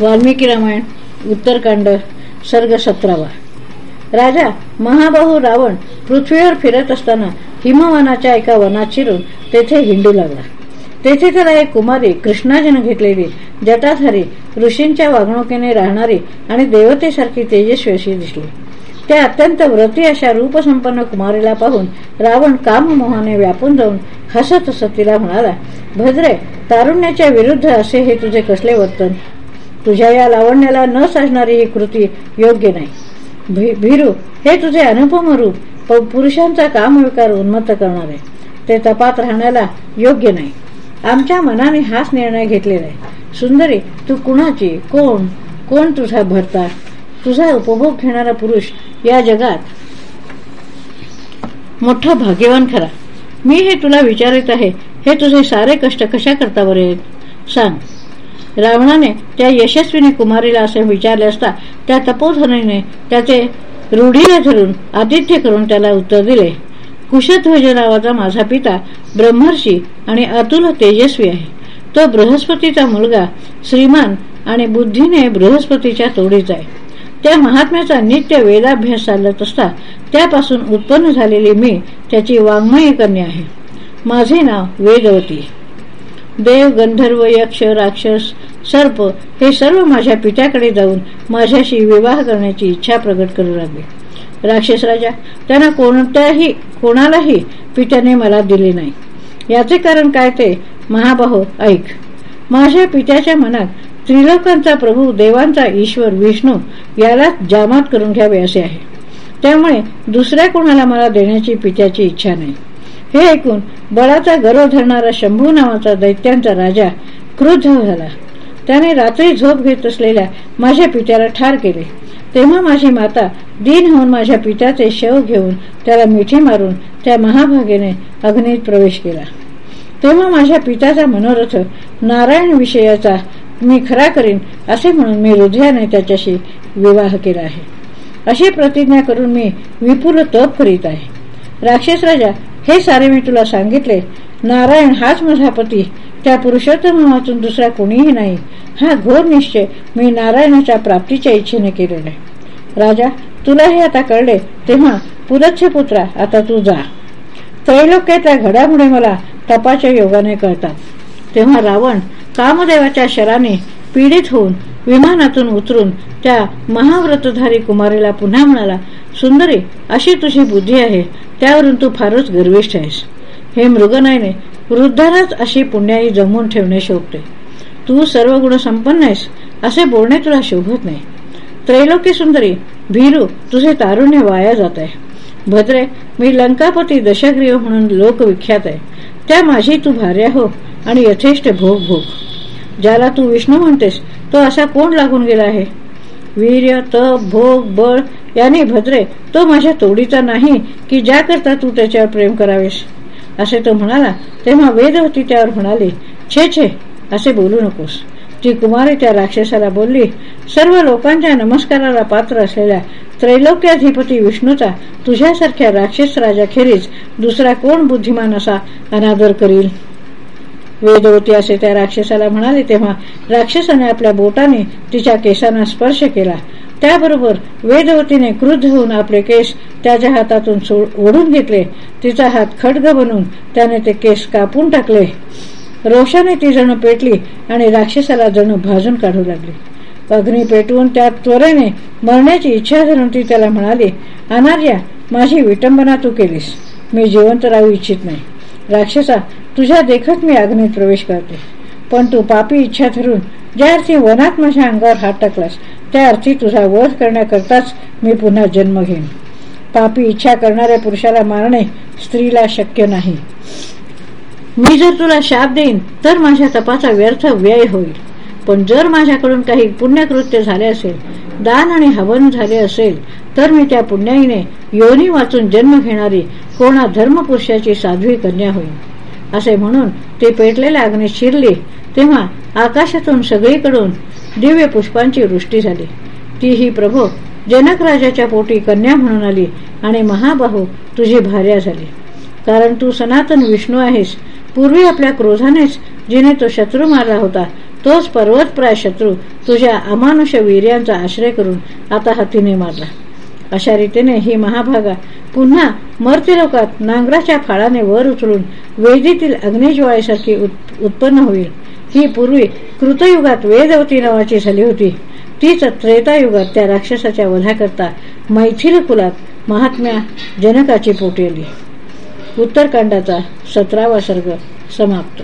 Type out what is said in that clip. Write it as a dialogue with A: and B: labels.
A: वाल्मिकी रामायण उत्तरकांड सर्ग सतरावा. राजा महाबाहू रावण पृथ्वीवर फिरत असताना हिमवनाच्या एका वनात शिरून तेथे हिंडू लागला. तेथे त्याला एक कुमारी कृष्णाजन घेतलेली जटाधारी ऋषींच्या वागणुकीने राहणारी आणि देवतेसारखी तेजस्वी अशी दिसली. त्या अत्यंत व्रती अशा रूपसंपन्न कुमारीला पाहून रावण काममोहाने व्यापून जाऊन हसत हसत तिला म्हणाला भद्रे तारुण्याच्या विरुद्ध असे हे तुझे कसले वर्तन तुझ्या या लावण्याला न साजणारी ही कृती योग्य नाही. भीरू हे तुझे अनुपम रूप पुरुषांचा कामविकार उन्मत्त करणारे. ते तपात राहण्याला योग्य नाही. आमच्या मनाने हाच निर्णय घेतलेला आहे. सुंदरी तू कुणाची? कोण? कोण तुझा भरता? तुझा उपभोग घेणारा पुरुष या जगात? मोठा भाग्यवान खरा. मी हे तुला विचारित आहे. हे तुझे सारे कष्ट कशा करता बरे सांग. रावणाने त्या यशस्वीने कुमारीला असे विचारले असता त्या तपोधनीने त्याचे रूढीला धरून आदित्य करून त्याला उत्तर दिले. कुशध्वज नावाचा माझा पिता ब्रह्मर्षी आणि अतुल तेजस्वी आहे. तो बृहस्पतीचा मुलगा श्रीमान आणि बुद्धीने बृहस्पतीच्या तोडीचा आहे. त्या महात्म्याचा नित्य वेदाभ्यास चालत असता त्यापासून उत्पन्न झालेली मी त्याची वाङ्मय कन्या आहे. माझे नाव वेदवती. देव गंधर्व यक्ष राक्षस सर्प हे सर्व माझ्या पित्याकडे जाऊन माझ्याशी विवाह करण्याची इच्छा प्रकट करू लागले. राक्षस राजा त्यांना कोणत्याही कोणालाही पित्याने मला दिले नाही. याचे कारण काय ते महाबाहो ऐक. माझ्या पित्याच्या मनात त्रिलोकांचा प्रभू देवांचा ईश्वर विष्णू याला जामात करून घ्यावे असे आहे. त्यामुळे दुसऱ्या कोणाला मला देण्याची पित्याची इच्छा नाही. हे ऐकून बळाचा गर्व धरणारा शंभू नावाचा दैत्यांचा राजा क्रुद्ध झाला. त्याने रात्री झोप घेत असलेल्या माझ्या पित्याला ठार केले. तेव्हा माझी माता दिन होऊन माझ्या पित्याचे शव घेऊन त्याला मिठी मारून त्या महाभागेने अग्नीत प्रवेश केला. तेव्हा माझ्या पित्याचा मनोरथ नारायण विषयाचा मी खरा करीन असे म्हणून मी हृदयाने त्याच्याशी विवाह केला आहे. अशी प्रतिज्ञा करून मी विपुल तप करीत आहे. राक्षस राजा हे सारे मी तुला सांगितले. नारायण हाच माझा पती. त्या पुरुषोत्तमातून दुसरा कोणीही नाही. हा घोर निश्चय मी नारायणाच्या प्राप्तीच्या इच्छेने केलेला राजा तुला हे आता कळले तेव्हा पुरच्छ पुत्रा आता तू जा. त्रैलोक्यातल्या घडामुळे मला तपाच्या योगाने कळतात. तेव्हा रावण कामदेवाच्या शराने पीडित होऊन विमानातून उतरून त्या महाव्रतधारी कुमारीला पुन्हा म्हणाला सुंदरी अशी तुझी बुद्धी आहे. त्यावरून तू फारच गर्विष्ठ आहेस. हे मृगनायने वृद्धालाच अशी पुण्याई जमवून ठेवणे शोभते. तू सर्व गुण संपन्न आहेस असे बोलणे तुला शोभत नाही. त्रैलोक्य सुंदरी भीरू तुझे तारुण्य वाया जात आहे. भद्रे मी लंकापती दशग्रीव म्हणून लोकविख्यात आहे. त्या माझी तू भार्या हो आणि यथेष्ट भोग भोग. ज्याला तू विष्णू म्हणतेस तो असा कोण लागून गेला आहे? वीर्य तप भोग बळ याने भद्रे. तो माझ्या तोडीचा नाही की ज्या करता तू त्याच्यावर प्रेम करावेस. असे तो म्हणाला तेव्हा वेदवती त्यावर म्हणाली छे छे असे बोलू नकोस. ती कुमारी त्या राक्षसाला बोलली सर्व लोकांच्या नमस्काराला पात्र असलेल्या त्रैलोक्याधिपती विष्णूचा तुझ्यासारख्या राक्षस राजाखेरीज दुसरा कोण बुद्धिमान असा अनादर करील? वेदवती असे त्या राक्षसाला म्हणाले तेव्हा राक्षसाने आपल्या बोटाने तिच्या केसांना स्पर्श केला. त्याबरोबर वेदवतीने क्रुद्ध होऊन आपले केस त्याच्या हातातून ओढून घेतले. तिचा हात खडग बनून त्याने ते केस कापून टाकले. रोषाने ती जणू पेटली आणि राक्षसाला जणू भाजून काढू लागली. अग्नी पेटवून त्या त्वरेने मरण्याची इच्छा धरून ती त्याला म्हणाली अनार्या माझी विटंबना तू केलीस. मी जिवंत राहू इच्छित नाही. राक्षसा तुझ्या देखत मी अग्नीत प्रवेश करते. पण तू पापी इच्छा धरून ज्या अर्थी वनात माझ्या अंगावर हात टाकलास त्या अर्थी तुझा वध करण्याकरताच मी पुन्हा जन्म घेईन. पापी इच्छा करणाऱ्या पुरुषाला मारणे स्त्रीला शक्य नाही. मी जर तुला शाप देईन तर माझ्या तपाचा व्यर्थ व्यय होईल. पण जर माझ्याकडून काही पुण्यकृत्य झाले असेल दान आणि हवन झाले असेल तर मी त्या पुण्याईने योनी वाचून जन्म घेणारी कोणा धर्मपुरुषाची साध्वी कन्या होईल असे म्हणून ते पेटलेल्या अग्नीत शिरली. तेव्हा आकाशातून सगळीकडून दिव्य पुष्पांची वृष्टी झाली. ती ही प्रभो जनक राजाच्या पोटी कन्या म्हणून आली आणि महाबाहू तुझी भार्या झाली. कारण तू सनातन विष्णू आहेस. पूर्वी आपल्या क्रोधानेच जिने तो शत्रू मारला होता तोच पर्वतप्राय शत्रू तुझ्या अमानुष वीर्यांचा आश्रय करून आता हातीने मारला. अशा रीतीने ही महाभागा पुन्हा मर्त्यलोकात नांगराच्या फाळाने वर उचलून वेदीतील अग्निज्वाळेसारखी उत्पन्न होईल. ही पूर्वी कृतयुगात वेदवती नावाची झाली होती. तीच त्रेतायुगात त्या राक्षसाच्या वधाकरता मैथिल कुलात महात्म्या जनकाची पोटेली उत्तरकांडाचा सतरावा सर्ग समाप्त.